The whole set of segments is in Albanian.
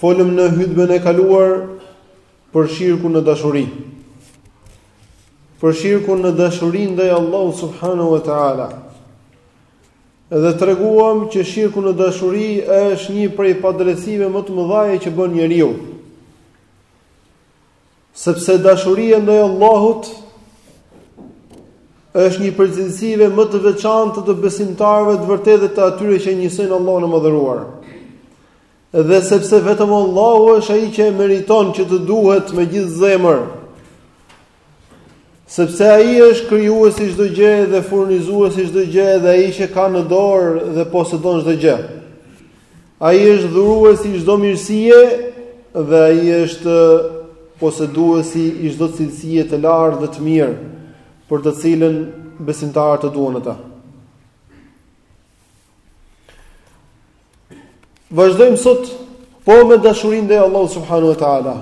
Folëm në hutbën e kaluar për shirkun në dashuri. Për shirkun në dashuri ndaj Allahut subhanahu wa taala. Dhe treguam që shirku në dashuri është një prej padrejtësive më të mëdha që bën njeriu. Sepse dashuria ndaj Allahut është një prej cilësive më të veçanta të besimtarëve të vërtetë dhe të atyre që e njësojnë Allahun e madhëruar. Dhe sepse vetëm Allahu është ai që e meriton që të duhet me gjithë zemër. Sepse ai është krijuesi i çdo gjëje dhe furnizuesi i çdo gjëje dhe ai që ka në dorë dhe posedon çdo gjë. Ai është dhuruesi i çdo mirësie dhe ai është poseduesi i çdo cilësie të lartë dhe të mirë, për të cilën besimtarët e duan ata. Vazhdojmë sot po me dashurinë ndaj Allahut subhanahu wa taala.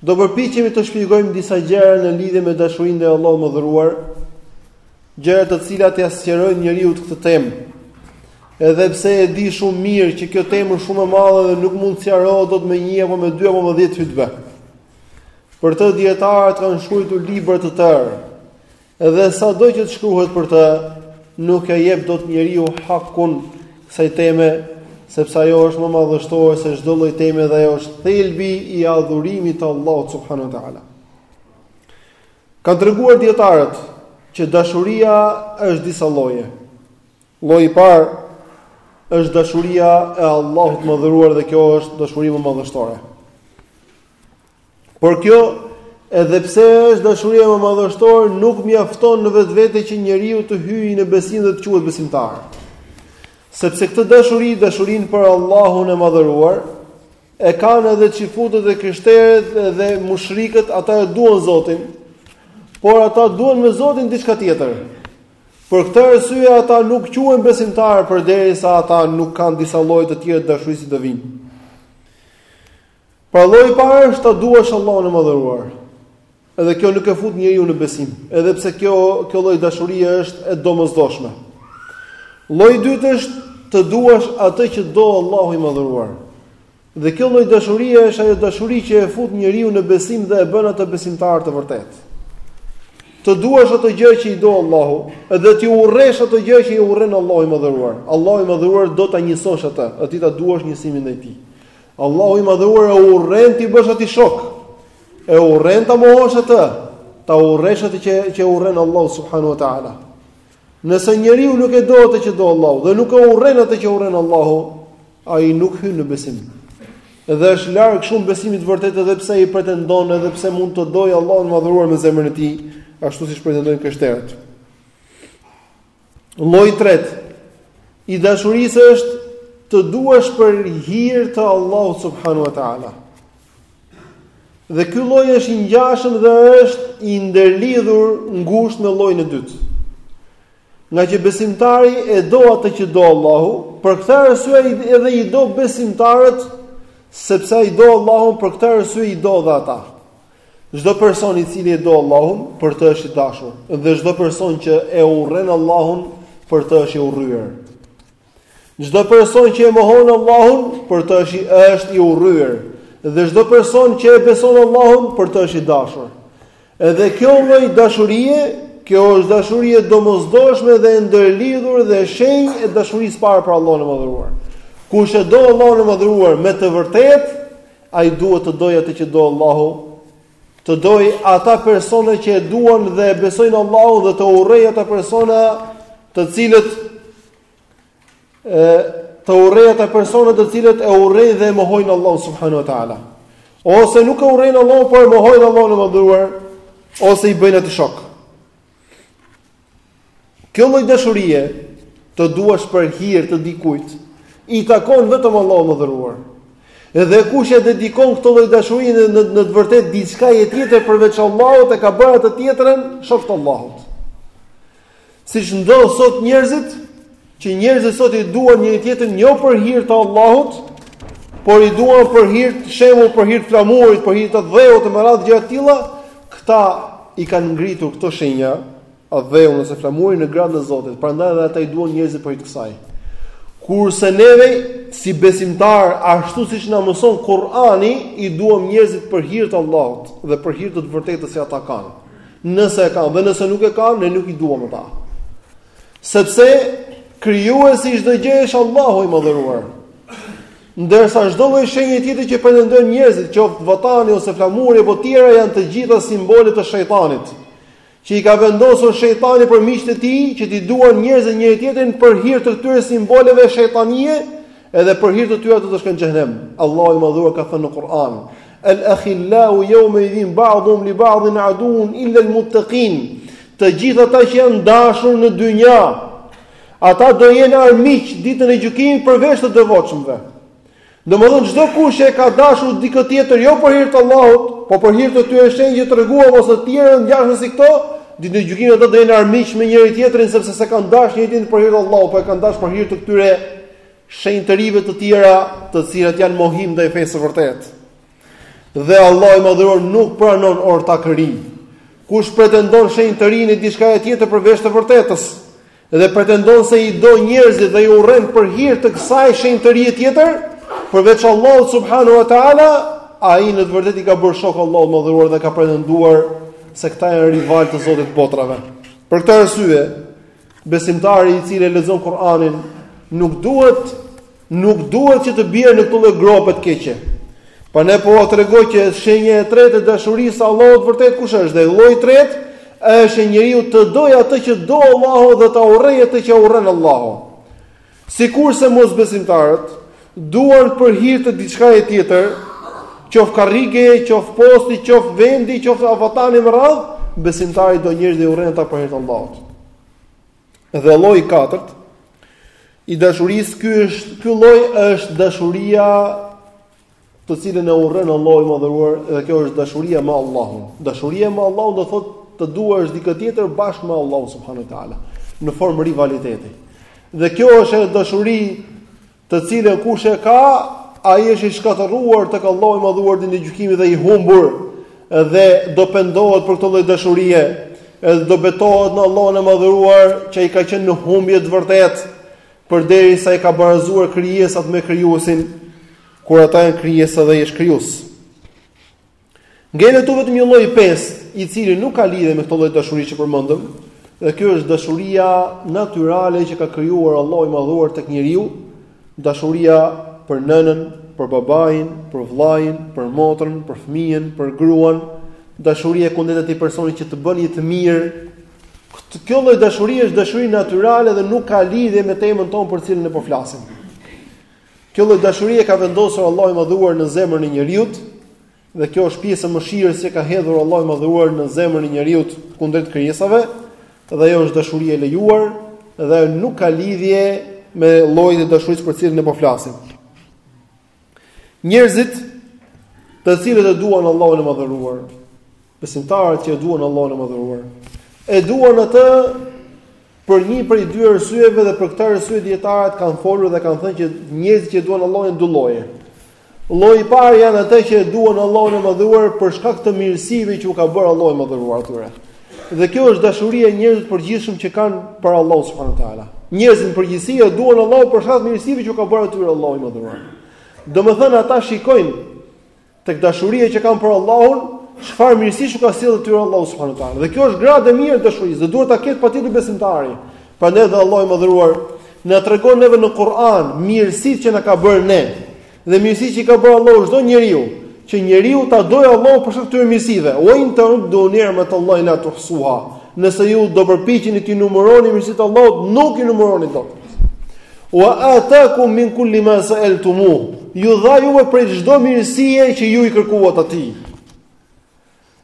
Do përpiqemi të shpjegojmë disa gjëra në lidhje me dashurinë ndaj Allahut të madhëruar, gjëra të cilat ia sqarojnë njeriut këtë temë. Edhe pse e di shumë mirë që kjo temë është shumë e madhe dhe nuk mund të sqarohet dot me një apo me dy apo me 10 hutbe. Për të dietarët kanë shkruar libra të tërë. Dhe sado që të shkruhet për të, nuk ia jep dot njeriu hakun kësaj teme, sepse ajo është më madhështore se çdo lloj teme dhe ajo është thelbi i adhurimit të Allahut subhanahu wa taala. Kanë treguar dietarët që dashuria është disa lloje. Lloji i parë është dashuria e Allahut të madhëruar dhe kjo është dashuria më madhështore. Por kjo, edhe pse është dashuria më madhështore, nuk mjafton në vetvete që njeriu të hyjë në besim dhe të quhet besimtar. Sepse këtë dashuri, dashurinë për Allahun e madhëruar, e kanë edhe çifutët e krishterët dhe mushrikët, ata e duan Zotin, por ata duan me Zotin diçka tjetër. Për këtë arsye ata nuk quhen besimtarë përderisa ata nuk kanë disa lloje të tjera dashurie siç do vijnë. Pra lloji i parë është ta duash Allahun e Madhëruar. Edhe kjo nuk e fut njeriun në besim, edhe pse kjo kjo lloj dashurie është e domosdoshme. Lloji i dytë është të duash atë që do Allahu i Madhëruar. Dhe kjo lloj dashurie është ajo dashuri që e fut njeriun në besim dhe e bën atë besimtar të vërtetë. Të duash ato gjëra që i do Allahu, edhe t'i urresh ato gjëra që i urren Allahu i Madhëruar. Allahu i Madhëruar do ta njësosh atë, e ti ta duash njësimin ndaj tij. Allahu i madhëruar e urren t'i bësh atij shok. E urren ta mohosh atë, ta urresh atë që e urren Allahu subhanahu wa taala. Nëse njeriu nuk e do atë që do Allahu dhe nuk e urren atë që urren Allahu, ai nuk hyn në besim. Dhe është larg shumë besimit të vërtetë edhe pse ai pretendon edhe pse mund të dojë Allahun e madhëruar me zemrën e tij, ashtu siç pretendojnë krishterët. Lloji i tretë i dashurisë është të duash për hir të Allahut subhanahu wa taala. Dhe ky lloj është i ngjashëm dhe është i ndërlidhur ngushtë me llojin e dytë. Ngaqë besimtari e do atë që do Allahu, për këtë arsye edhe i do besimtarët, sepse ai do Allahun, për këtë arsye i do dhe ata. Çdo person i cili e do Allahun, për të është i dashur, dhe çdo person që e urren Allahun, për të është i urryer. Çdo person që e mohon Allahun, për të është i është i urryer, dhe çdo person që e beson Allahun, për të është i dashur. Edhe kjo lloj dashurie, kjo është dashuri e domosdoshme dhe e ndërlidhur dhe shenjë e dashurisë së parë për Allahun e Madhëruar. Kush e do Allahun e Madhëruar me të vërtetë, Ai duhet të dojë atë që do Allahu, të dojë ata persona që e duan dhe e besojnë Allahun dhe të urrejë ata persona të cilët të urrejë ata persona të cilët e urrejnë dhe e mohojnë Allahun subhanahu wa taala. Ose nuk e urrejnë Allahun, por e mohojnë Allahun e madhëruar, ose i bëjnë atij shok. Kjo lloj dashurie të duash për hir të dikujt i takon vetëm Allahut të madhëruar. Edhe kush e dedikon këtë lloj dashurie në në të vërtetë diçkaje tjetër përveç Allahut e ka bërë atë tjetrën shok të Allahut. Siç ndodh sot njerëzit Që njerëzit sot i duan njëri-tjetrin jo për hir të Allahut, por i duan për hir të shembull për hir të flamurit, për hir të dheut e me gjëra të tilla, këta i kanë ngritur këto shenja, dheun ose flamurin në gradën e Zotit. Prandaj edhe ata i duan njerëzit për hir të kësaj. Kurse neve si besimtarë, ashtu siç na mëson Kur'ani, i duam njerëzit për hir të Allahut dhe për hir të të vërtetës që ata kanë. Nëse e kanë dhe nëse nuk e kanë, ne nuk i duam ata. Sepse krijuesi i çdo gjëje është Allahu i Madhëruar. Ndërsa çdo lloj shenje tjetër që pretendojnë njerëzit, qoftë vatani ose flamuri apo tjera janë të gjitha simbole të shejtanit, që i ka vendosur shejtani për miqtë e tij që t'i duan njerëzit njëri-tjetrin për hir të këtyre simboleve shejtanie, Edhe për hir të tyre do të shkojnë në xhehenem. Allahu i Madhëruar ka thënë në Kur'an: "Al-akhillau yawma idhin ba'dhum li ba'dhin aduun illa al-muttaqin." Të gjithë ata që janë dashur në dynja, ata do jenë armiq ditën e gjykimit përveç të devotshmëve. Domethënë çdo kush që e ka dashur dikë tjetër jo për hir të Allahut, po për hir të këtyre shenjave që treguam ose të tjera ngjashëm si këto, ditën e gjykimit ata do jenë armiq me njëri tjetrin sepse s'e kanë dashur njëri tjetrin për hir të Allahut, po e kanë dashur për hir të këtyre shenjtërive të tjera, të cilat janë mohim ndaj fesë së vërtetë. Dhe Allahu i Madhëruar nuk pranon ortakëri. Kush pretendon shenjtërinë e diçkaje tjetër përveç të vërtetës dhe pretendon se i do njerëzit dhe i urren për hir të kësaj shenjtërie tjetër, përveç Allahut subhanahu wa taala, ai në të vërtetë i ka bërë shok Allahut të Madhëruar dhe ka pretenduar se këta janë rivalë të Zotit të botrave. Për këtë arsye, Besimtari i cili e lexon Kur'anin nuk duhet nuk duhet që të bjerë në këto lloj grope të keqe. Pra ne po tregojmë që shenja e tretë e dashurisë së Allahut të vërtetë kush është dhe lloji i tretë është që njeriu të dojë atë që do Allahu dhe të urrejë atë që urren Allahu. Sikurse mosbesimtarët duan për hir të diçkaje tjetër, qoftë karrigeje, qoftë posti, qoftë vendi, qoftë vatani me radhë, besimtari do njerëz dhe urren ata për hir të Allahut. Dhe lloji i katërt i dashurisë, ky lloj është dashuria të cilën e urren Allahu i madhëruar dhe kjo është dashuria me Allahun. Dashuria me Allahun do thotë të duash dikë tjetër bashkë me Allahun subhanehu ua teala në formë rivaliteti. Dhe kjo është ajo dashuri të cilën kush e ka, ai është i shkatërruar tek Allahu i madhëruar ditën e gjykimit dhe i humbur dhe do pendohet për këtë lloj dashurie. Edhe do betohet në Allahun e madhëruar që ai ka qenë në humbje të vërtetë përderisa i ka barazuar krijesat me krijuesin, kur ata janë krijesa dhe ai është krijues. Ngelet këtu vetëm një lloj i pestë, i cili nuk ka lidhje me këtë lloj dashuri që përmendëm, dhe kjo është dashuria natyrale që ka krijuar Allahu i Madhëruar tek njeriu, dashuria për nënën, për babain, për vëllain, për motrën, për fëmijën, për gruan, dashuria kundrejt atij personi që të bën një të mirë, Kjo lloj dashuri është dashuri natyrale dhe nuk ka lidhje me temën tonë për cilën ne po flasim. Kjo lloj dashuri e ka vendosur Allahu i Madhëruar në zemrën e njeriut dhe kjo është pjesë e mëshirës që ka hedhur Allahu i Madhëruar në zemrën e njeriut kundrejt krijesave dhe ajo është dashuri e lejuar dhe nuk ka lidhje me llojin e dashurisë për cilën ne po flasim. Njerëzit të cilët e duan Allahun e Madhëruar, Besimtarët që e duan Allahun e Madhëruar, e duan atë për një prej dy arsyeve dhe për këtë arsye dietarët kanë folur dhe kanë thënë që njerëzit që e duan Allahun janë dy lloje. Lloji i parë janë ata që e duan Allahun e Madhëruar për shkak të mirësive që u ka bërë Allahu i Madhëruar atyre. Dhe kjo është dashuria e njerëzve të përgjithshëm që kanë për Allahun subhanuhu teala. Njerëzit në përgjithësi e duan Allahun për shkak të mirësive që u ka bërë atyre Allahu i Madhëruar. Domethënë ata shikojnë Tek dashuria që kanë për Allahun, çfarë mirësish u ka sjellë atyre Allahu subhanahu wa taala. Dhe kjo është gradë e mirë e dashurisë, dhe duhet ta ketë patjetër besimtari. Prandaj dhe Allahu i Madhëruar na tregon neve në Kur'an mirësitë që na ka bërë ne dhe mirësitë që i ka bërë Allahu çdo njeriu, që njeriu ta dojë Allahun për shkak të këtyre mirësive. Wa in ta'uddu ni'matallahi la tuhsuha. Nëse ju do përpiqeni t'i numëroni mirësitë e Allahut, nuk i numëroni dot. Wa ataakum min kulli ma sa'altumuh. Ju dha juve prej çdo mirësie që ju i kërkuat atij.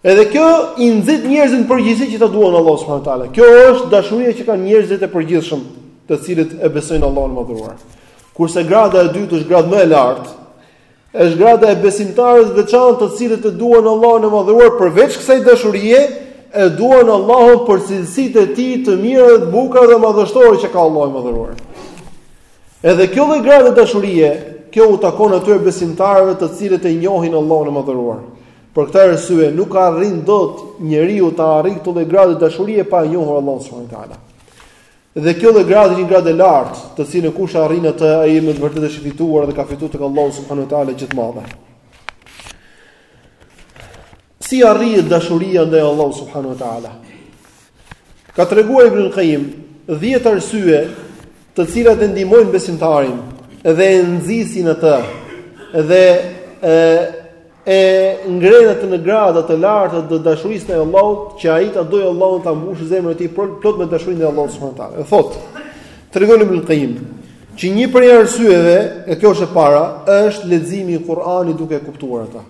Edhe kjo i nxit njerëzit në përgjithësi që ta duan Allahun subhanahu wa taala. Kjo është dashuria që kanë njerëzit e përgjithshëm, të cilët e besojnë Allahun e Madhëruar. Kurse grada e dytë është gradë më e lartë, Është grada e besimtarëve të veçantë të cilët e duan Allahun e Madhëruar përveç kësaj dashurie, e duan Allahun për cilësitë e tij të mira dhe të bukura dhe madhështore që ka Allahu i Madhëruar. Edhe kjo lloj grade dashurie, kjo u takon atyre besimtarëve të cilët e njohin Allahun e Madhëruar. Për këtë arsye nuk arrin dot njeriu ta arrijë këtë lloj grade dashurie pa e njohur Allahun subhanuhu teala. Dhe kjo lloj grade është një gradë e lartë, të cilën kush e arrin atë, ai me të vërtetë është i fituar dhe ka fituar tek Allahu subhanahu wa taala gjë të madhe. Si arrihet dashuria ndaj Allahut subhanahu wa taala? Ka treguar Ibn Qayyim 10 arsye të cilat e ndihmojnë besimtarin dhe e nxisin atë dhe e e ngrenë atë në grada të larta të dashurisë ndaj Allahut, që ai ta dojë Allahun ta mbushë zemrën e tij plot me dashurinë e Allahut subhanahu wa taala. E thotë, tregon Ibn Qayyim, që një prej arsyeve, e kjo është e para, është leximi i Kur'anit duke e kuptuar atë.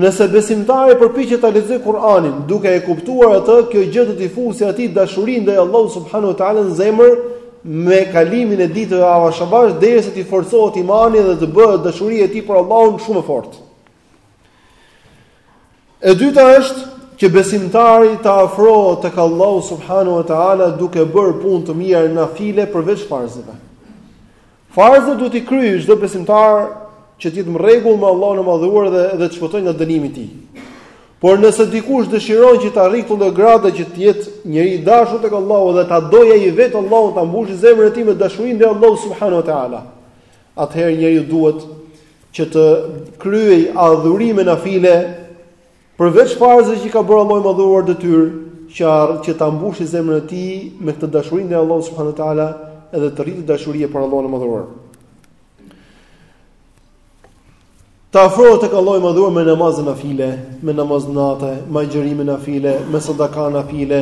Nëse besimtari përpiqet ta lexojë Kur'anin duke e kuptuar atë, kjo gjë do t'i fusë atij dashurinë ndaj Allahut subhanahu wa taala në zemër, me kalimin e ditëve avash avash derisa t'i forcohet imani dhe të bëhet dashuria e tij për Allahun shumë e fortë. E dyta është që besimtari të afrohet tek Allahu subhanahu wa taala duke bërë punë të mira nafile përveç farzeve. Farzet duhet t'i kryejë çdo besimtar që të jetë në rregull me Allahun e Madhëruar edhe të shpëtojë nga dënimi i tij. Por nëse dikush dëshiron që të arrijë këto lloj grade që të jetë njeri i dashur tek Allahu dhe ta dojë ai vetë Allahu ta mbushë zemrën e tij me dashurinë ndaj Allahut subhanahu wa taala, atëherë njeriu duhet që të kryejë adhurime nafile përveç farzeve që ka bërë Allahu i madhëruar detyrë, që që ta mbushë zemrën e tij me këtë dashuri ndaj Allahut subhanahu wa taala edhe të rritet dashuria për Allahun e madhëruar. Të afrohet tek Allahu i Madhëruar me namaze nafile, me namaz nate, me agjërim nafile, me sadaka nafile,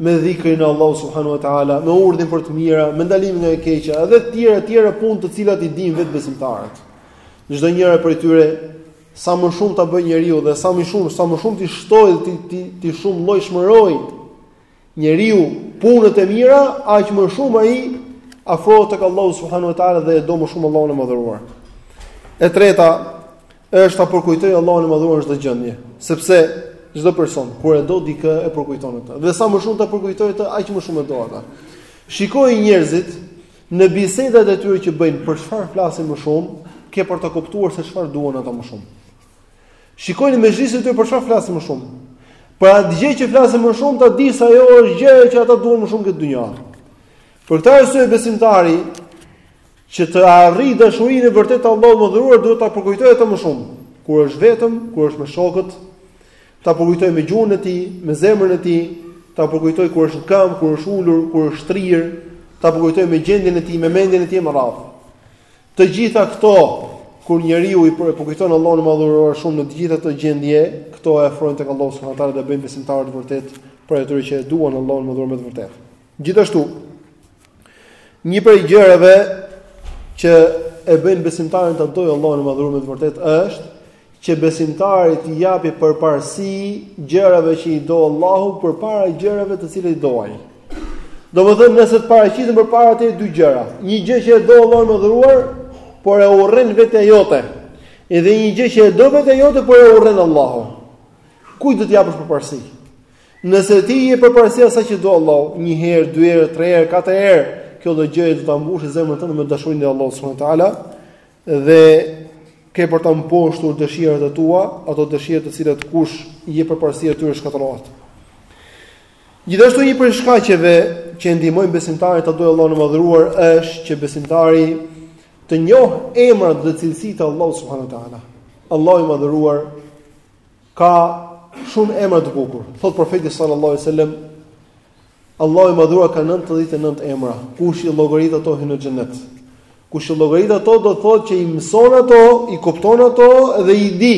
me dhikrin e Allahut subhanahu wa taala, me urdhrin për të mira, me ndalimin nga e keqja, edhe të tjera të tjera punë të cilat i dinë vetë besimtarët. Çdo njëra prej tyre sa më shumë ta bëj njeriu dhe sa më shumë sa më shumë t'i shtoj t'i t'i t'i shumëllojshmëroj Njeriu punët e mira, aq më shumë ai afrohet tek Allahu subhanahu wa taala dhe e do më shumë Allahun e madhëruar. E treta është ta përkujtoj Allahun e madhëruar në çdo gjendje, sepse çdo person kur e do dikë e përkujton atë. Dhe sa më shumë ta përkujtoj atë, aq më shumë e do atë. Shikoji njerëzit në bisedat e tyre që bëjnë për çfarë flasin më shumë, ke për ta kuptuar se çfarë duan ata më shumë. Shikoji në mexhliset e tyre për çfarë flasin më shumë. Për atë gjë që flasin më shumë, ta di se ajo është gjëja që ata duan më shumë në këtë dynja. Për këtë arsye besimtari që të arrijë dashurinë e vërtetë të Allahut të madhëruar duhet ta përkujtojë atë më shumë. Kur është vetëm, kur është me shokët, ta përkujtojë me gjuhën e tij, me zemrën e tij, ta përkujtojë kur është në këmbë, kur është ulur, kur është shtrirë, ta përkujtojë me gjendjen e tij, me mendjen e tij e me radhë. Të gjitha këto kur njeriu e përkujton Allahun e madhëruar shumë në të gjitha këto gjendje, këto e afrojnë tek Allahu subhanahu wa taala dhe e bëjnë besimtar të vërtetë prej atyre që e duan Allahun e madhëruar me të vërtetë. Gjithashtu, një prej gjërave që e bëjnë besimtarin ta dojë Allahun e madhëruar me të vërtetë është Që besimtari t'i japi përparësi gjërave që i do Allahu përpara gjërave të cilat i do ai. Domethënë, nëse të paraqiten përpara teje dy gjëra, një gjë që e do Allahu i madhëruar, por e urren vetja jote. Edhe një gjë që e do vetja jote, por e urren Allahu. Kujt do t'i japësh përparësi? Nëse ti i jep përparësi asaj që do Allahu, një herë, dy herë, tre herë, katër herë, kjo gjë do ta mbushë zemrën tënde me dashurinë e Allahut subhanahu wa taala Dhe ke për t'i mposhtur dëshirat e tua, ato dëshira të cilat kush i jep përparësi atyre shkatërrohet. Gjithashtu një prej shkaqeve që e ndihmojnë besimtarin ta dojë Allahun e madhëruar është që besimtari të njoh emrat dhe cilësitë e Allahut subhanahu wa taala. Allahu i madhëruar ka shumë emra të bukur. Thotë profeti sallallahu alajhi wasallam Allahu i Madhëruar ka nëntëdhjetë e nëntë emra, kush i llogarit ato hyn në xhenet. Kush i llogarit ato do të thotë që i mëson ato, i kupton ato dhe i di.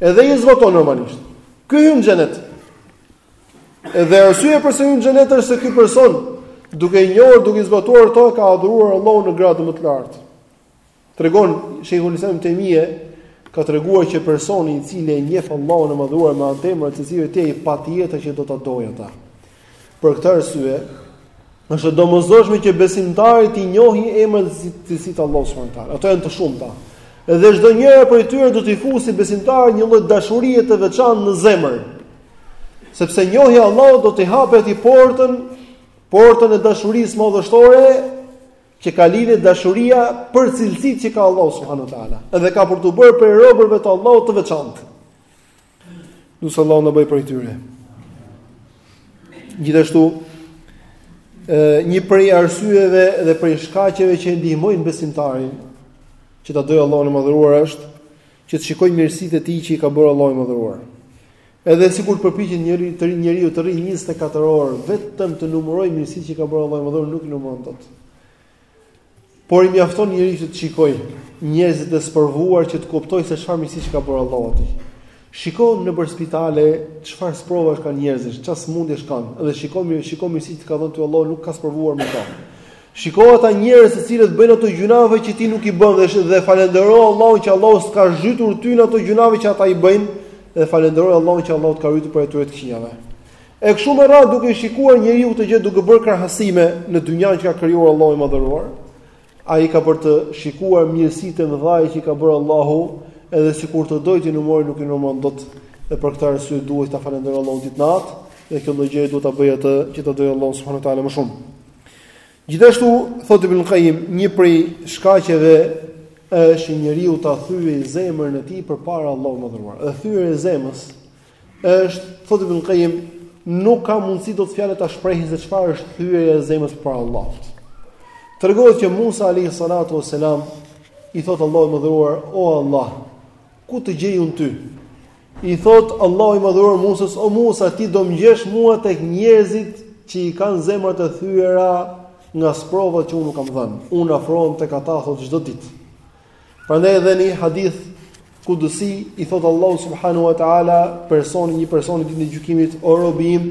Edhe i zbaton normalisht. Ky hyn në xhenet. Edhe arsyeja pse hyn në xhenet është se ky person duke i njohur, duke i zbatuar ato, ka adhuruar Allahun në gradë më të lartë. Tregon Sheikhul Islam Ibn Taymije ka treguar që personi i cili e njeh Allahun e Madhëruar me emra e cilësitë, ai patjetër që do ta dojë atë. Për këtë arsye, është domosdoshme që besimtari t'i njohi emrat e cilësitë e Allahut subhanahu taala. Ato janë të shumta. Dhe çdo njëra prej tyre do t'i fusi besimtarit një lloj dashurie të veçantë në zemër. Sepse njohja e Allahut do t'i hapë atij portën, portën e dashurisë madhështore që ka lidhje dashuria për cilësitë që ka Allahu subhanahu wa taala, edhe ka për t'u bërë prej robërve të Allahut të veçantë. Lus Allahun të na bëjë prej tyre. Gjithashtu një prej arsyeve dhe prej shkaqeve që e ndihmojnë besimtarin që ta dojë Allahun e Madhëruar është që të shikojë mirësitë e tij që i ka bërë Allahu i Madhëruar. Edhe sikur të përpiqet njëri të njeriu të rri 24 orë vetëm të numërojë mirësitë që ka bërë Allahu i Madhëruar nuk i numëron dot. Por i mjafton njeriu që të shikojë njerëzit e sprovuar që të kuptojë se çfarë mirësish i ka bërë Allahu atij. Shiko nëpër spitale çfarë sprovash kanë njerëzit, çfarë sëmundjesh kanë, dhe shikon mirë, shikon mirësitë që të ka dhënë ty Allahu, nuk të ka sprovuar me to. Shiko ata njerëz të cilët bëjnë ato gjynahe që ti nuk i bën dhe, dhe falëndero Allahun që Allahu s'të ka zhytur ty në ato gjynahe që ata i bëjnë dhe falëndero Allahun që Allahu të ka ruajtur prej atyre të këqijave. E kështu me radhë duke shikuar njeriu këtë gjë duke bërë krahasime në dynjan që ka krijuar Allahu i madhëruar, ai ka për të shikuar mirësitë e mëdha që ka bërë Allahu, edhe sikur të dojë t'i numërojë nuk i numëron dot. Dhe për këtë arsye duhet ta falënderojë Allahun ditë natë, dhe kjo lloj gjëje duhet ta bëjë atë që ta dojë Allahun subhanahu wa taala më shumë. Gjithashtu thotë Ibn Qayyim, një prej shkaqeve është njeriu ta thyejë zemrën e tij përpara Allahut të Madhëruar. Dhe thyerja e zemrës është, thotë Ibn Qayyim, nuk ka mundësi dot fjalët ta shprehin se çfarë është thyerja e zemrës përpara Allahut. Tregohet që Musa alayhi salatu wasalam i thotë Allahut të Madhëruar, "O Allah, Ku të gjej unë ty? I thotë Allahu i madhëruar Musës, o Musa, ti do më gjesh mua tek njerëzit që i kanë zemrat e thyera nga sprovat që unë u kam dhënë. Unë afrohem tek ata thotë çdo ditë. Prandaj edhe në një hadith kudësi i thotë Allahu subhanahu wa taala personi një personi ditën e gjykimit o robi im,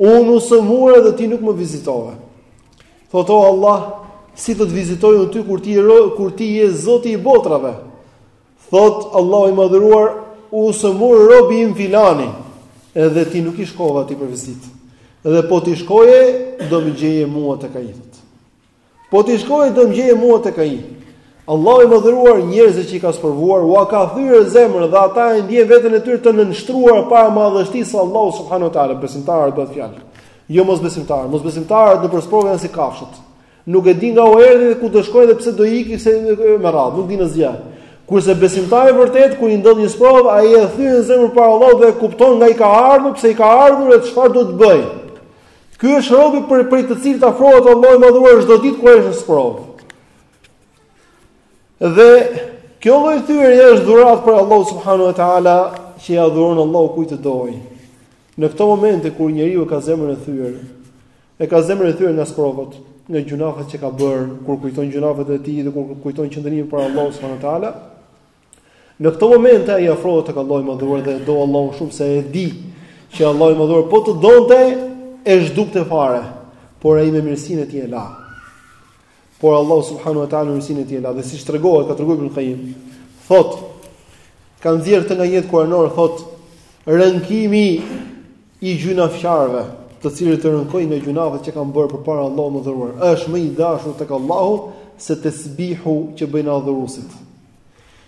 unë u sëmura dhe ti nuk më vizitove. Thotë o Allah, si të të vizitoj unë ty kur ti je kur ti je Zoti i botrave? Thotë Allahu i madhëruar, u sëmur robi im filani, edhe ti nuk i shkove atij për vizitë. Dhe po t'i shkoje, do më gjeje mua tek ai. Po t'i shkoje, do më gjeje mua tek ai. Allahu i madhëruar njerëzit që i ka sprovuar, ua ka thyer zemrën dhe ata e ndjejnë veten e tyre të nënshtruar para madhështisë së Allahu subhanahu wa taala, besimtarët bëhet fjalë. Jo mosbesimtarë, mosbesimtarët nëpër sprova janë si kafshët. Nuk e dinë nga u erdhi dhe ku do shkojë dhe pse do ikë e me radhë, nuk dinë asgjë. Kurse besimtari vërtet kur i ndodh një sprovë, ai e thyen zemrën para Allahut dhe e kupton nga i ka ardhur, pse i ka ardhur dhe çfarë do të bëjë. Ky është robi për të cilin i afrohet Allahu i madhëruar çdo ditë kur është në sprovë. Dhe kjo lloj thyerje është dhuratë prej Allahut subhanahu wa taala që ia dhuron Allahu kujt të dojë. Në këto momente kur njeriu ka zemrën e thyer, E ka zemrën e thyer nga sprovat, nga gjynahet që ka bërë, kur kujton gjynahet e tij dhe kur kujton qëndrimin para Allahut subhanahu wa taala. Në këto momente ai afrohet tek Allahu i Madhëruar dhe e do Allahun shumë se e di që Allahu i Madhëruar po të donte e zhdukte fare, por ai me mirësinë e tij e la. Por Allahu subhanahu wa taala me mirësinë e tij e la dhe siç tregohet ka treguar Ibn Qayyim, thotë kanë nxjerrë nga ajetet kuranore, thotë, rënkimi i gjynafqarëve, të cilët rënkojnë nga gjynahet që kanë bërë përpara Allahut të madhëruar, është më i dashur tek Allahu se tesbihu që bëjnë adhuruesit.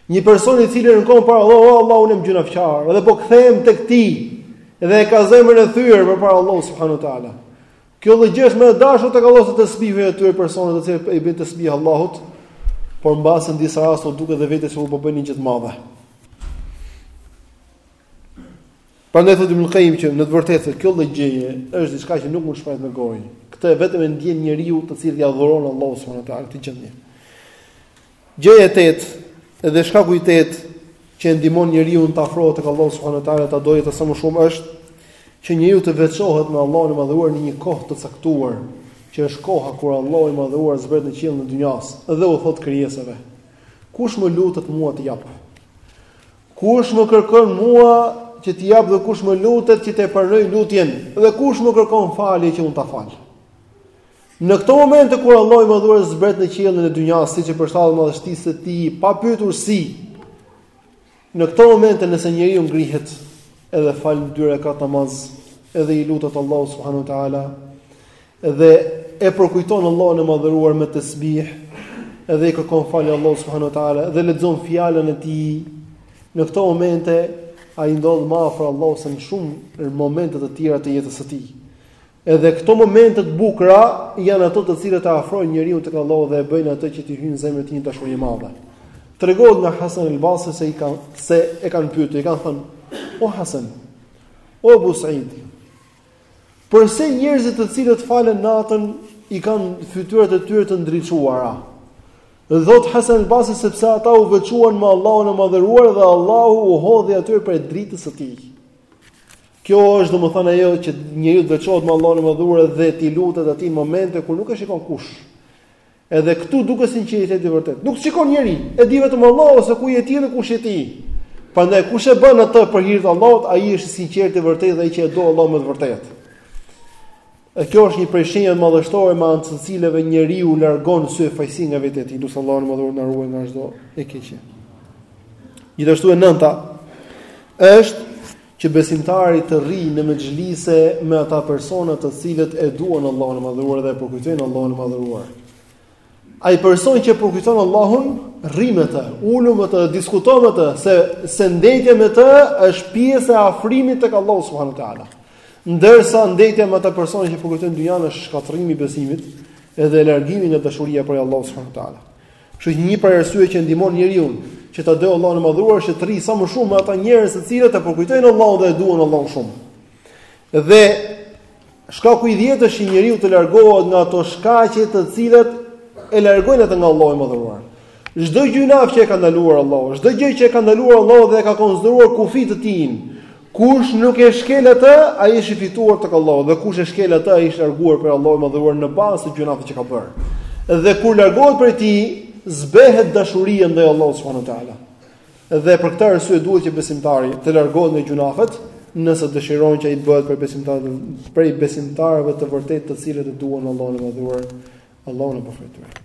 Një person i cili rënkon para Allahut, oh, Allahu unë jam gjynafqar, dhe po kthehem tek ti, dhe e ka zemrën e thyer përpara Allahut subhanuhu teala. Kjo lloj gjëje është më e dashur tek Allahu se tesbihu i atyre personave të cilët i bëjnë tesbih Allahut, por mbase në disa raste duket dhe vetja se po bëjnë një gjë të madhe. Prandaj thotë Ibn Qayyim që në të vërtetë kjo lloj gjëje është diçka që nuk mund të shprehet me gojë. Këtë e vetëm e ndjen njeriu të cilit i dhuron Allahu subhanahu wa taala këtë gjendje. Gjëja e tetë, edhe shkaku i tetë që e ndihmon njeriu të afrohet tek Allahu subhanahu wa taala ta dojë atë sa më shumë është që njeriu të veçohet me Allahun e madhëruar në një kohë të caktuar, që është koha kur Allahu i madhëruar zbret në qiellin e dynjas dhe u thotë krijesave: Kush më lutet mua t'i jap? Kush më kërkon mua që t'i jap dhe kush më lutet që t'ia pranoj lutjen dhe kush më kërkon falje që unë ta fal. Në këto momente kur Allahu i Madhëruar zbret në qiellin e dynjas siç i përshtatet madhështisë së Tij, pa pyetur si, në këto momente nëse njeriu ngrihet edhe fal dy rekat namaz, edhe i lutet Allahut subhanahu wa taala, Dhe e përkujton Allahun e Madhëruar me tesbih, dhe i kërkon falje Allahut subhanahu wa taala dhe lexon fjalën e tij. Në këto momente ai ndodh më afër Allahut se në shumë momente të tjera të jetës së tij. Edhe këto momente të bukura janë ato të cilat e afrojnë njeriun tek Allahu dhe e bëjnë atë që t'i hyjë në zemër të tij dashuri e madhe. Tregohet nga Hasan al-Basri se i ka se e kanë pyetur, i kanë thënë: "O Hasan, o Abu Sa'id, Përse njerëzit të cilët falen natën i kanë fytyrat e tyre të ndriçuara? Thotë Hasan al-Basri sepse ata u veçuan me Allahun e madhëruar dhe Allahu u hodhi atyre prej dritës së tij. Kjo është domethënë ajo që njeriu të veçohet me Allahun e madhëruar dhe t'i lutet atij në momente kur nuk e shikon kush. Edhe këtu duket sinqeriteti i vërtetë. Nuk të shikon njeri, e di vetëm Allahu se ku je ti dhe kush je ti. Prandaj kush e bën atë për hir të Allahut, ai është i sinqertë i vërtetë dhe ai që e do Allahun me të vërtetë. E kjo është një prej shenjave madhështore me anë të së cilëve njeriu largon syfaqësinë nga vetja e tij, lus Allahun e Madhëruar të na ruajë nga çdo e keqje. Gjithashtu e nënta është që besimtari të rrijë në mexhlise me ata persona të cilët e duan Allahun e Madhëruar dhe e përkujtojnë Allahun e Madhëruar. Ai person që përkujton Allahun, rri me të, ulu me të, diskuto me të, sepse ndejtja me të është pjesë e afrimit tek Allahu subhanahu wa taala. Ndërsa ndejtja me ata persona që përkujtojnë dynjan është shkatërrimi i besimit, edhe largimi nga dashuria prej Allahut subhanahu wa taala. Kështu që një prej arsyeve që e ndihmon njeriun që ta dojë Allahun e Madhëruar është të rrijë sa më shumë me ata njerëz të cilët e përkujtojnë Allahun dhe e duan Allahun shumë. Dhe shkaku i dhjetë është që njeriu të largohet nga ato shkaqe të cilët e largojnë atë nga Allahu i Madhëruar. Çdo gjynaf që e ka ndaluar Allahu, çdo gjë që e ka ndaluar Allahu dhe e ka konsideruar kufi të tij, Kush nuk e shkel atë, ai është i fituar tek Allahu dhe kush e shkel atë, ai është larguar prej Allahut të Madhëruar në bazë të gjunafeve që ka bërë. Dhe kur largohet prej tij, zbehet dashuria ndaj Allahut subhanahu wa taala. Dhe për këtë arsye duhet që besimtari të largohet nga gjunafet, nëse dëshiron që ai të bëhet prej besim, prej besimtarëve të vërtetë të cilët e duan Allahun e Madhëruar, Allahun e përfituar.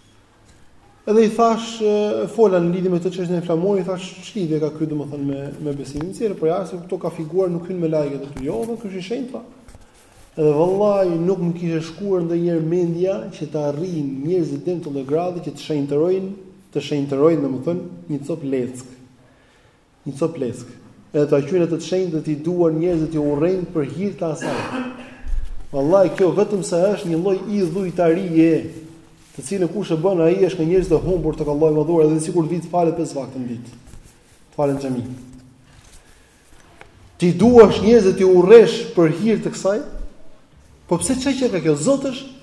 Edhe i thash fola në lidhje me këtë çështje e flamurit, i thash ç'lidhje ka ky domethënë me me besimin tjetër, por jashtë këto ka figuar nuk hyn me lajke të ty. Jo, do kush i shenjt pa. Edhe vallahi nuk më kishte shkuar ndonjëherë mendja që të arrijnë njerëz të denjë të gradë që të shenjtërojnë, të shenjtërojnë domethënë një copë leckë. Një copë leckë. Edhe ta quajnë atë të shenjtë dhe t'i duan njerëzit, t'i urrejnë për hir të asaj. Wallahi kjo vetëm se është një lloj idhujtarie, të cilën kush e bën ai është nga njerëzit e humbur tek Allahu i madhëruar edhe sikur vet të falet pesë vakte në ditë. Të falet në xhami. T'i duash njerëzit, t'i urresh për hir të kësaj? Po pse ça ka kjo, Zot është?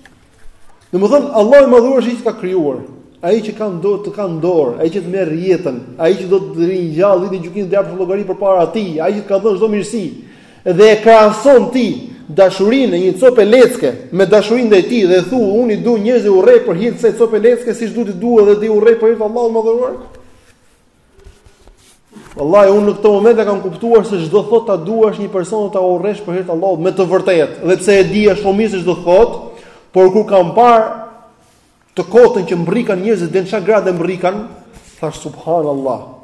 Domethën Allahu i madhëruar është ai që ka krijuar, ai që ka dorë, të ka në dorë, ai që të merr jetën, ai që do të ringjallë ditën e gjykimit dhe jep llogari përpara tij, ai që të ka dhënë çdo mirësi. Dhe e krahason ti dashurinë e një cope lecke me dashurinë ndaj tij dhe thu unë i dua njerëzit, i urrej për hir të kësaj cope lecke siç duhet t'i dua dhe t'i urrej për hir të Allahut madhëruar. Wallahi unë në këtë moment e kam kuptuar se ç'do thot ta duash një person e ta urresh për hir të Allahut me të vërtetë, edhe pse e dija shumë mirë se ç'do thot, por kur kam parë të kotën që mbrikan njerëzit dhe në ça grade mbrikan, thash subhanallahu.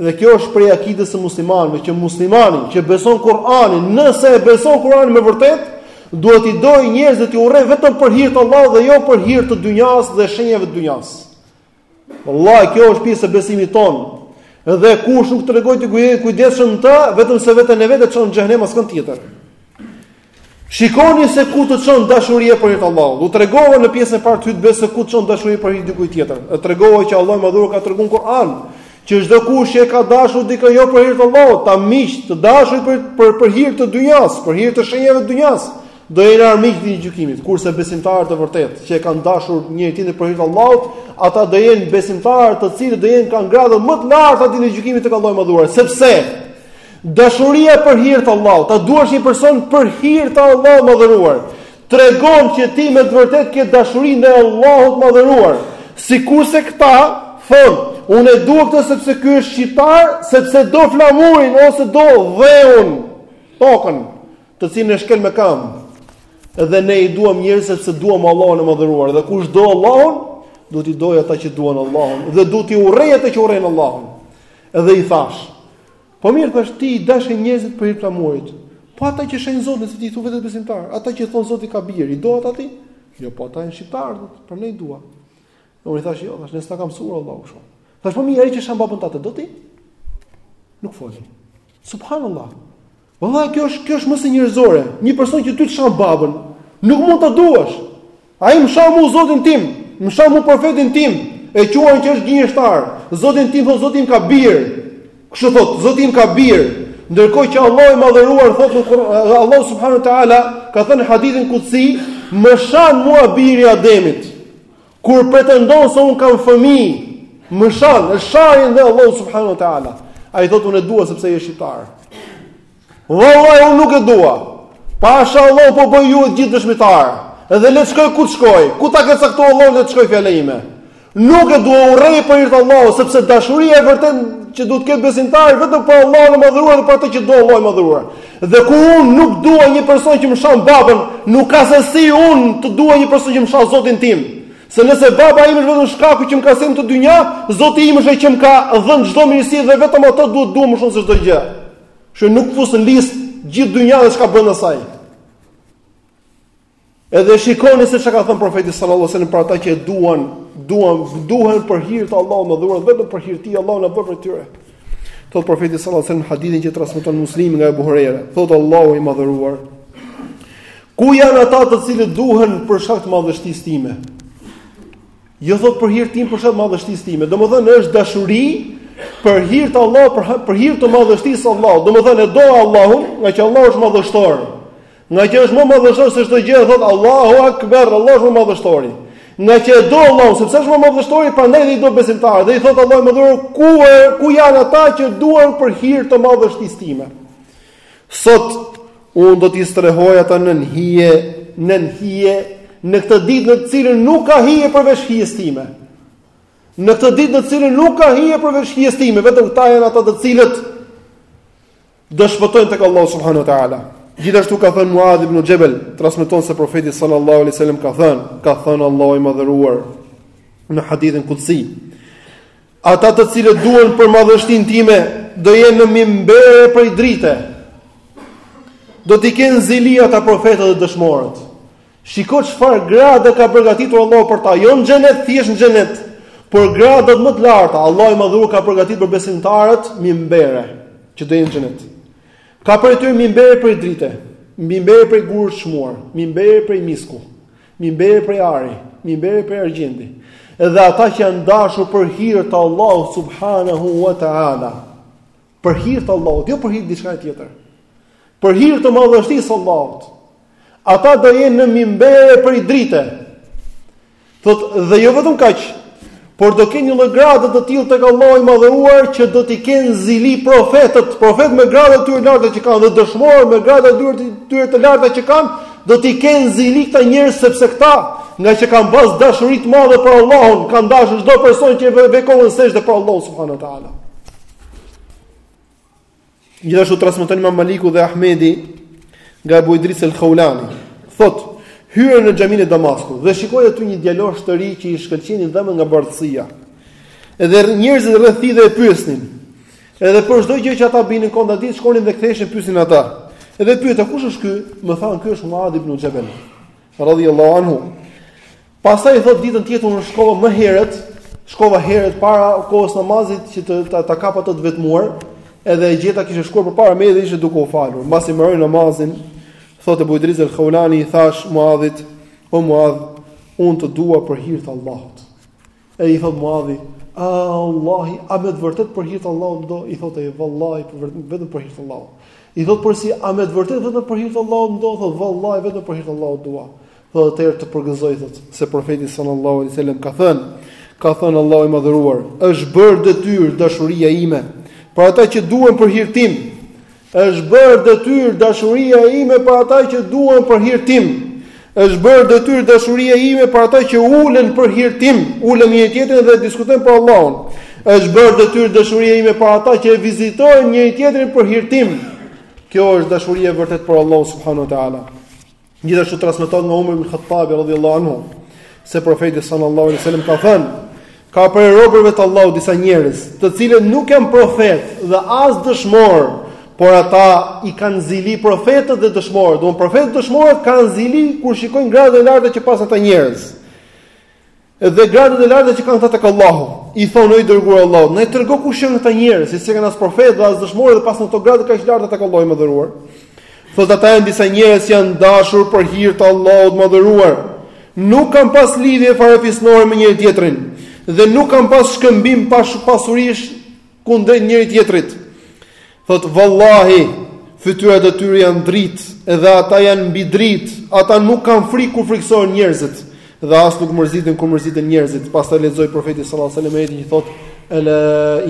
Dhe kjo është prej akidës së muslimanëve, që muslimani që beson Kur'anin, nëse e beson Kur'anin me vërtet, duhet t'i dojë njerëzit, t'i urrejë vetëm për hir të Allahut dhe jo për hir të dynjas dhe shenjave të dynjas. Wallahi kjo është pjesë e besimit tonë. Dhe kush nuk tregohet kuj kujdesshëm ta, vetëm se veten e vet e çon në xhenem askënd tjetër. Shikoni se ku të çon dashuria për hir të Allahut. U tregova në pjesën e parë të hutbes se ku të çon dashuria për hir dikujt tjetër. E tregova që Allahu i madhëruar ka treguar në Kur'an, që çdo kush që e ka dashur dikë jo për hir të Allahut, ta miq, të dashur për për hir të dynjas, për hir të shenjave të dynjas, do jenë armiq ditën e gjykimit, kurse besimtarët e vërtetë që e kanë dashur njëri tjetrin për hir të Allahut, ata do jenë besimtarë të cilët do jenë kanë gradën më të lartë ditën e gjykimit tek Allahu i madhëruar, sepse dashuria për hir të Allahut, ta duash një person për hir të Allahut madhëruar, tregon që ti me të vërtetë ke dashuri ndaj Allahut madhëruar. Sikurse këta thon, unë e dua këtë sepse ky është shqiptar, sepse do flamurin ose do dheun tokën. të cilën e shkel me këmbë. Dhe ne i duam njerëzit sepse duam Allahun e madhëruar dhe kush do Allahun, do t'i dojë ata që duan Allahun dhe do t'i urrejë ata që urrejnë Allahun. Edhe i thash, Po mirë, thashë ti i dashke njerëzit për hir të flamurit. Po ata që shajnë Zotin, se ti i thua vetes besimtar, ata që thon Zoti ka bir, i do ata ti? Jo, po ata janë shqiptarë, prandaj i dua. Unë i thashë, jo, thashë ne s'na ka mësuar Allahu kështu. Thashë po mirë, ai që shan babën tat, e do ti? Nuk foli. Subhanallahu. Valla, kjo është kjo është më se njerëzore. Një person që ty të shan babën, nuk mund ta duash. Ai më shan mu Zotin tim, më shan mu profetin tim, e quan që është gënjeshtar. Zotin tim, thot Zoti im ka bir. Kështu thot, Zoti im ka bir. Ndërkohë që Allahu i madhëruar thot në Kur'an, Allahu subhanahu wa taala ka thënë në hadithin kutsi, më shan mua biri i Ademit. Kur pretendon se unë kam fëmijë, më shan, e shan dhe Allahun subhanahu wa taala. Ai thotë unë e dua sepse është shqiptar. Vallahi unë nuk e dua. Pasha Allahun po bëj ju të gjithë dëshmitar. Edhe le të shkoj ku të shkoj, ku ta ketë caktuar Allahu le të shkoj fjala ime. Nuk e dua, e urrej për hir të Allahut sepse dashuria e vërtetë që duhet të ketë besimtari vetëm për Allahun e madhëruar dhe për atë që do Allahu i madhëruar. Dhe kur unë nuk dua një person që më shan babën, nuk ka se si unë të dua një person që më shan Zotin tim. Se nëse baba im është vetëm shkaku që më ka sjellë në këtë dynja, Zoti im është ai që më ka dhënë çdo mirësi dhe vetëm atë duhet të dua më shumë se çdo gjë. Që nuk fus në listë gjithë dynja dhe çka brenda asaj. Edhe shikoni se çka ka thënë profeti sallallahu alajhi wasallam për ata që e duan, duan, duhen për hir të Allahut, madhëruar, vetëm për hir të Allahut na bëftë prej tyre. Thot profeti sallallahu alajhi wasallam hadithin që transmeton Muslimi nga Ebu Hurejra, thot Allahu i madhëruar, ku janë ata të cilët duhen për shkak të madhështisë time? Jo thot për hir tim për shkak të madhështisë time. Domethënë është dashuri për hir të Allahut, për, për hir të madhështisë së Allahut. Domethënë e do Allahun, ngaqë Allahu është madhështor. Ngaqë është më madhështor se çdo gjë, thotë Allahu Akbar, Allahu është më madhështori. Ngaqë e do Allahun, sepse është më madhështori, prandaj dhe i do besimtarët. Dhe i thotë Allahu i madhëruar ku janë ata që duan për hir të madhështisë time. Sot unë do t'i strehoj ata nën hije, nën hije, në këtë ditë në të cilën nuk ka hije përveç hijes time. Në këtë ditë në të cilën nuk ka hije përveç hijes time, vetëm këta janë ata të cilët do shpëtojnë tek Allahu subhanahu wa taala. Gjithashtu ka thënë Muadh ibnu Xhebel, transmeton se profeti sallallahu alaihi wasallam ka thënë, ka thënë Allahu i madhëruar në hadithin kudsi. Ata të cilët duhen për madhështinë time, do jenë në mimbere prej drite. Do t'i kenë zili ata profetët dhe dëshmorët. Shiko çfarë grade ka përgatitur Allahu për ta, jo në xhenet, thjesht në xhenet. Por gradat më të larta, Allahu i madhëruar ka përgatitur për besimtarët mimbere, që do jenë në xhenet. Ka prej tyre mimbere prej drite, mimbere prej gurëve të çmuar, mimbere prej misku, mimbere prej ari, mimbere prej argjendi. Edhe ata që janë dashur për hir të Allahut subhanahu wa taala. Për hir të Allahut, jo për hir të diçkaje tjetër. Për hir të madhështisë së Allahut. Ata do jenë në mimbere prej drite. Thot, dhe jo vetëm kaq, por do kenë një lloj grade të tillë tek Allahu i madhëruar që do t'i kenë zili profetët, profetët me gradat e tyre të larta që kanë dhe dëshmorët me gradat e tyre të larta që kanë, do t'i kenë zili këta njerëz sepse këta ngaqë kanë pas dashuri të madhe për Allahun, kanë dashur çdo person që e ka kohën e shet për Allahun subhanahu wa taala. Gjithashtu transmeton Imam Maliku dhe Ahmedi nga Abu Idris al-Khawlani. Thot, hyra në xhaminë e Damaskut dhe shikoj aty një djalosh të ri që i shkëlqenin dhëmbët nga bardhësia. Edhe njerëzit rreth tij dhe e pyesnin. Edhe për çdo gjë që ata binin në kontradiktë, shkonin dhe ktheheshin pyesnin atë. Edhe pyeta, kush është ky? Më thanë, ky është Muad ibn Jabal. Radiyallahu anhu. Pastaj thotë ditën tjetër unë shkova më herët, shkova herët para kohës namazit që të ta, ta kap atë të vetmuar, edhe e gjeta kishte shkuar përpara meje dhe ishte duke u falur. Mbasi mbaroi namazin, thotë Abu Idris al-Khawlani i thash Muadhit, "O Muadh, unë të dua për hir të Allahut." E i thot Muadhi, "A Allahi, a me të vërtet për hir të Allahut më do?" I thotë, "Vallahi, vetëm për hir të Allahut." I thot përsëri, "A me të vërtet vetëm për hir të Allahut më do?" Thotë, "Vallahi, vetëm për hir të Allahut të dua." Thotë, "Atëherë të përgëzoj thotë, se profeti sallallahu alaihi wasallam ka thënë, ka thënë Allahu i madhëruar, "Është bërë detyrë dashuria ime për ata që duhen për hir tim." Është bërë detyrë dashuria ime për ata që duhen për hir tim. Është bërë detyrë dashuria ime për ata që ulen për hir tim, ulen me njëri-tjetrin dhe diskutojnë për Allahun. Është bërë detyrë dashuria ime për ata që e vizitojnë njëri-tjetrin për hir tim. Kjo është dashuria e vërtetë për Allahun subhanahu ue teala. Gjithashtu transmetohet nga Umar ibn Khattabi radhiyallahu anhu se profeti sallallahu alaihi wasallam ka thënë: Ka prej robërve të Allahut disa njerëz, të cilët nuk janë profet dhe as dëshmor, por ata i kanë zili profetët dhe dëshmorët. Domthonë profetët dhe dëshmorët i kanë zili kur shikojnë gradën e lartë që pasan ata njerëz. Dhe gradët e larta që kanë këta tek Allahu, i thonë o i dërguar Allahut, na i trego kush janë këta njerëz, se s'janë as profet dhe as dëshmorë dhe pasan këto grada kaq të larta tek Allahu i madhëruar. Thotë ata janë disa njerëz që janë dashur për hir të Allahut të madhëruar. Nuk kanë pas lidhje farefisnore me njëri tjetrin dhe nuk kanë pas shkëmbim pasurish kundrejt njëri tjetrit. Thot vallahi, fytyrat e tyre janë dritë, edhe ata janë mbi dritë, ata nuk kanë frikë kur frikësohen njerëzit dhe as nuk mërziten kur mërziten njerëzit. Pastaj lexoi profeti sallallahu alajhi wasallam ajetin që thot ela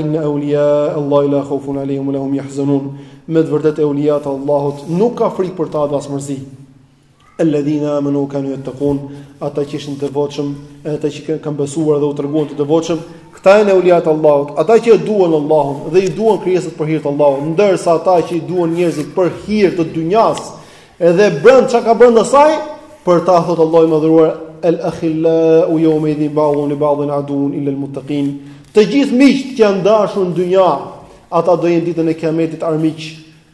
inne awliya allahi la khawfun alehim wa la hum yahzanun. Me të vërtetë euliat e Allahut nuk ka frikë për ta dhe as mërzi. Alladhina amanu wa kanu yattaqun, ata që ishin të devotshëm, edhe ata që kanë besuar dhe u treguan të devotshëm, këta janë euliat e Allahut, ata që e duan Allahun dhe i duan krijesat për hir të Allahut, ndërsa ata që i duan njerëzit për hir të dynjas, edhe brenda çka ka brenda saj, për ta thot Allahu i madhëruar el akhillau yawmaidhin ba'dhuhum li ba'dhin aduwun illa al muttaqin të gjithë miqtë që janë dashur në dynja ata do jenë ditën e kiametit armiq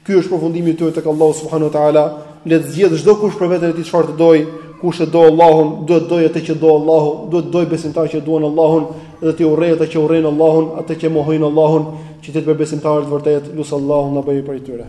Ky është përfundimi i tyre tek Allahu subhanahu wa taala, le të zgjedh çdo kush për veten e tij çfarë të dojë, kush e do Allahun, duhet të dojë atë që do Allahu, duhet të dojë besimtarët që duan Allahun dhe t'i urrejë ata që urrejnë Allahun, ata që e mohojnë Allahun, që të jetë prej besimtarëve të vërtetë, lus Allahun na bëjë prej tyre.